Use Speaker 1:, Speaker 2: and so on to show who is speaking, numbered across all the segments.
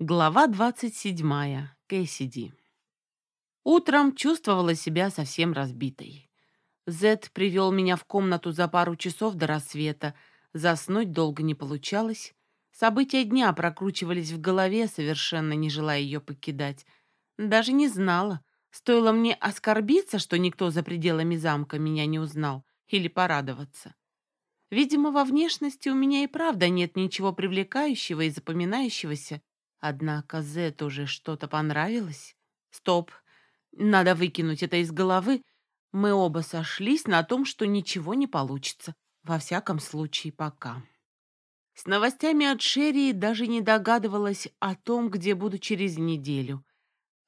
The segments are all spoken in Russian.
Speaker 1: Глава 27. Кэссиди. Утром чувствовала себя совсем разбитой. Зед привел меня в комнату за пару часов до рассвета. Заснуть долго не получалось. События дня прокручивались в голове, совершенно не желая ее покидать. Даже не знала, стоило мне оскорбиться, что никто за пределами замка меня не узнал, или порадоваться. Видимо, во внешности у меня и правда нет ничего привлекающего и запоминающегося, Однако Зет уже что-то понравилось. Стоп, надо выкинуть это из головы. Мы оба сошлись на том, что ничего не получится. Во всяком случае, пока. С новостями от Шерри даже не догадывалась о том, где буду через неделю.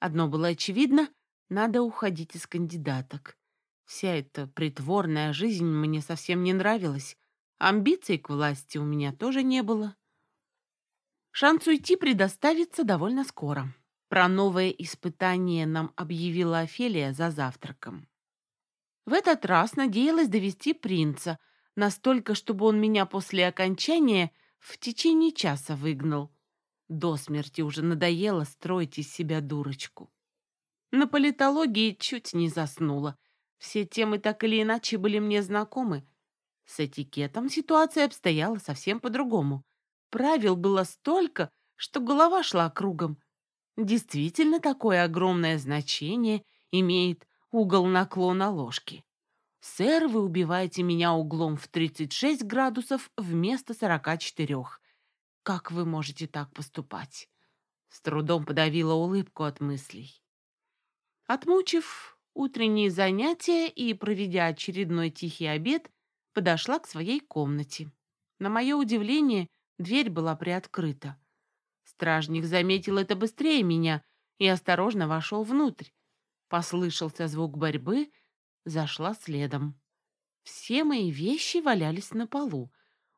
Speaker 1: Одно было очевидно — надо уходить из кандидаток. Вся эта притворная жизнь мне совсем не нравилась. Амбиций к власти у меня тоже не было. Шанс уйти предоставится довольно скоро. Про новое испытание нам объявила Офелия за завтраком. В этот раз надеялась довести принца, настолько, чтобы он меня после окончания в течение часа выгнал. До смерти уже надоело строить из себя дурочку. На политологии чуть не заснула. Все темы так или иначе были мне знакомы. С этикетом ситуация обстояла совсем по-другому. Правил было столько, что голова шла кругом. Действительно, такое огромное значение имеет угол наклона ложки. «Сэр, вы убиваете меня углом в 36 градусов вместо 44. Как вы можете так поступать?» С трудом подавила улыбку от мыслей. Отмучив утренние занятия и проведя очередной тихий обед, подошла к своей комнате. На мое удивление, Дверь была приоткрыта. Стражник заметил это быстрее меня и осторожно вошел внутрь. Послышался звук борьбы, зашла следом. Все мои вещи валялись на полу.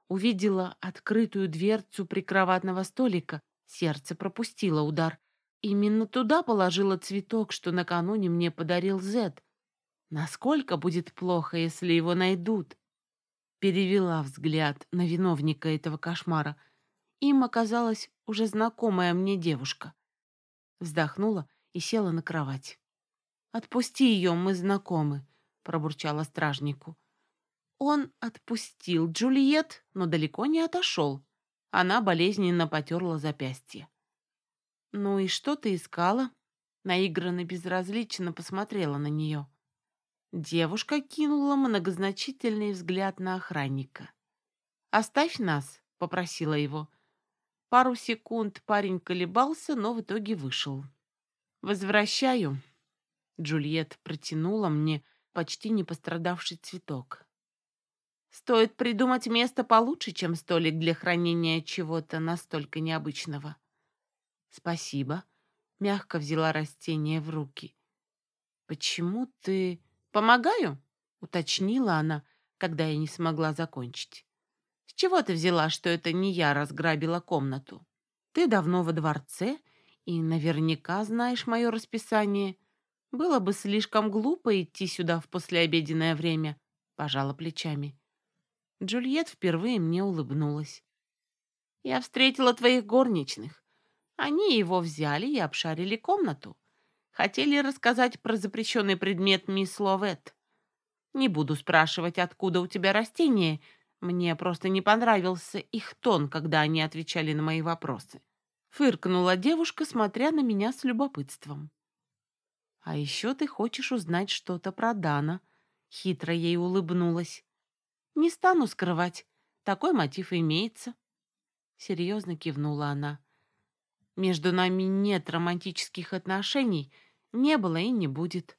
Speaker 1: Увидела открытую дверцу прикроватного столика. Сердце пропустило удар. Именно туда положила цветок, что накануне мне подарил Зет. Насколько будет плохо, если его найдут? Перевела взгляд на виновника этого кошмара. Им оказалась уже знакомая мне девушка. Вздохнула и села на кровать. «Отпусти ее, мы знакомы», — пробурчала стражнику. Он отпустил Джульет, но далеко не отошел. Она болезненно потерла запястье. «Ну и что ты искала?» Наигранно безразлично посмотрела на нее. Девушка кинула многозначительный взгляд на охранника. «Оставь нас», — попросила его. Пару секунд парень колебался, но в итоге вышел. «Возвращаю». Джульет протянула мне почти не пострадавший цветок. «Стоит придумать место получше, чем столик для хранения чего-то настолько необычного». «Спасибо», — мягко взяла растение в руки. «Почему ты...» «Помогаю?» — уточнила она, когда я не смогла закончить. «С чего ты взяла, что это не я разграбила комнату? Ты давно во дворце и наверняка знаешь мое расписание. Было бы слишком глупо идти сюда в послеобеденное время», — пожала плечами. Джульет впервые мне улыбнулась. «Я встретила твоих горничных. Они его взяли и обшарили комнату. Хотели рассказать про запрещенный предмет мисс Ловет. Не буду спрашивать, откуда у тебя растения. Мне просто не понравился их тон, когда они отвечали на мои вопросы. Фыркнула девушка, смотря на меня с любопытством. «А еще ты хочешь узнать что-то про Дана?» Хитро ей улыбнулась. «Не стану скрывать. Такой мотив имеется». Серьезно кивнула она. Между нами нет романтических отношений, не было и не будет.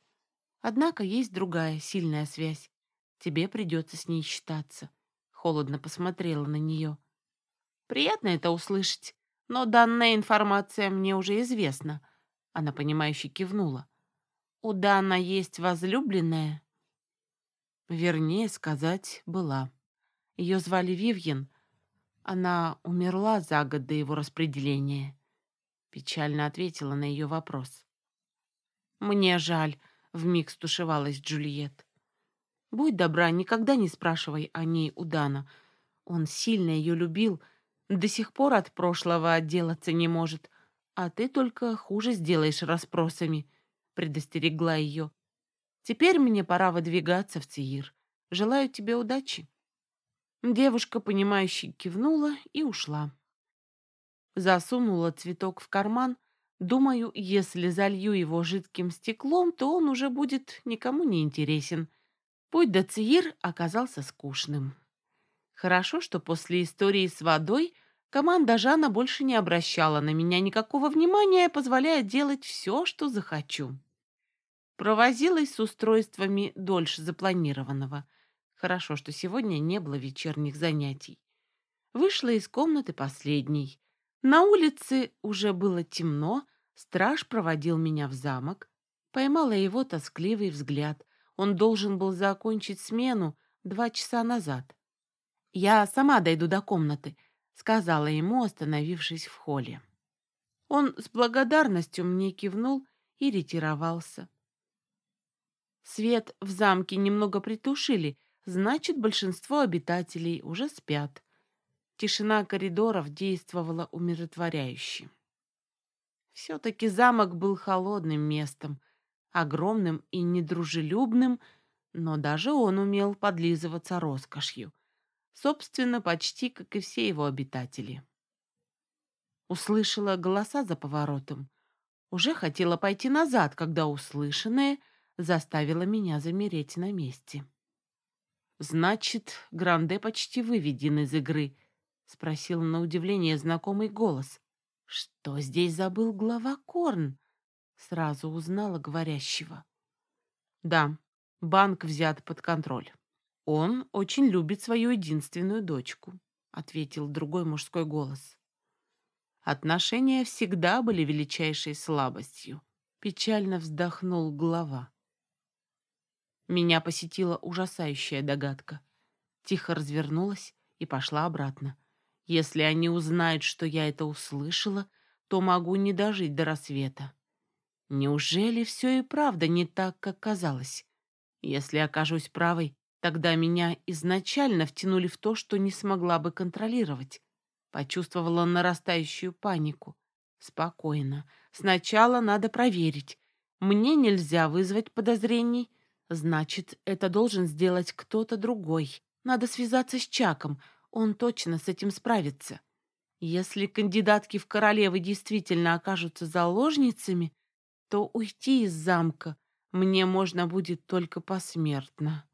Speaker 1: Однако есть другая сильная связь. Тебе придется с ней считаться. Холодно посмотрела на нее. Приятно это услышать, но данная информация мне уже известна. Она, понимающе кивнула. У Дана есть возлюбленная? Вернее сказать, была. Ее звали Вивьен. Она умерла за год до его распределения. Печально ответила на ее вопрос. «Мне жаль», — вмиг стушевалась Джульет. «Будь добра, никогда не спрашивай о ней у Дана. Он сильно ее любил, до сих пор от прошлого отделаться не может. а ты только хуже сделаешь расспросами», — предостерегла ее. «Теперь мне пора выдвигаться в Циир. Желаю тебе удачи». Девушка, понимающе кивнула и ушла. Засунула цветок в карман. Думаю, если залью его жидким стеклом, то он уже будет никому не интересен. Путь до Циир оказался скучным. Хорошо, что после истории с водой команда Жана больше не обращала на меня никакого внимания, позволяя делать все, что захочу. Провозилась с устройствами дольше запланированного. Хорошо, что сегодня не было вечерних занятий. Вышла из комнаты последней. На улице уже было темно, страж проводил меня в замок. Поймала его тоскливый взгляд. Он должен был закончить смену два часа назад. «Я сама дойду до комнаты», — сказала ему, остановившись в холле. Он с благодарностью мне кивнул и ретировался. Свет в замке немного притушили, значит, большинство обитателей уже спят. Тишина коридоров действовала умиротворяюще. Все-таки замок был холодным местом, огромным и недружелюбным, но даже он умел подлизываться роскошью. Собственно, почти как и все его обитатели. Услышала голоса за поворотом. Уже хотела пойти назад, когда услышанное заставило меня замереть на месте. Значит, Гранде почти выведен из игры —— спросил на удивление знакомый голос. «Что здесь забыл глава Корн?» Сразу узнала говорящего. «Да, банк взят под контроль. Он очень любит свою единственную дочку», — ответил другой мужской голос. Отношения всегда были величайшей слабостью. Печально вздохнул глава. Меня посетила ужасающая догадка. Тихо развернулась и пошла обратно. Если они узнают, что я это услышала, то могу не дожить до рассвета. Неужели все и правда не так, как казалось? Если окажусь правой, тогда меня изначально втянули в то, что не смогла бы контролировать. Почувствовала нарастающую панику. Спокойно. Сначала надо проверить. Мне нельзя вызвать подозрений. Значит, это должен сделать кто-то другой. Надо связаться с Чаком, он точно с этим справится. Если кандидатки в королевы действительно окажутся заложницами, то уйти из замка мне можно будет только посмертно.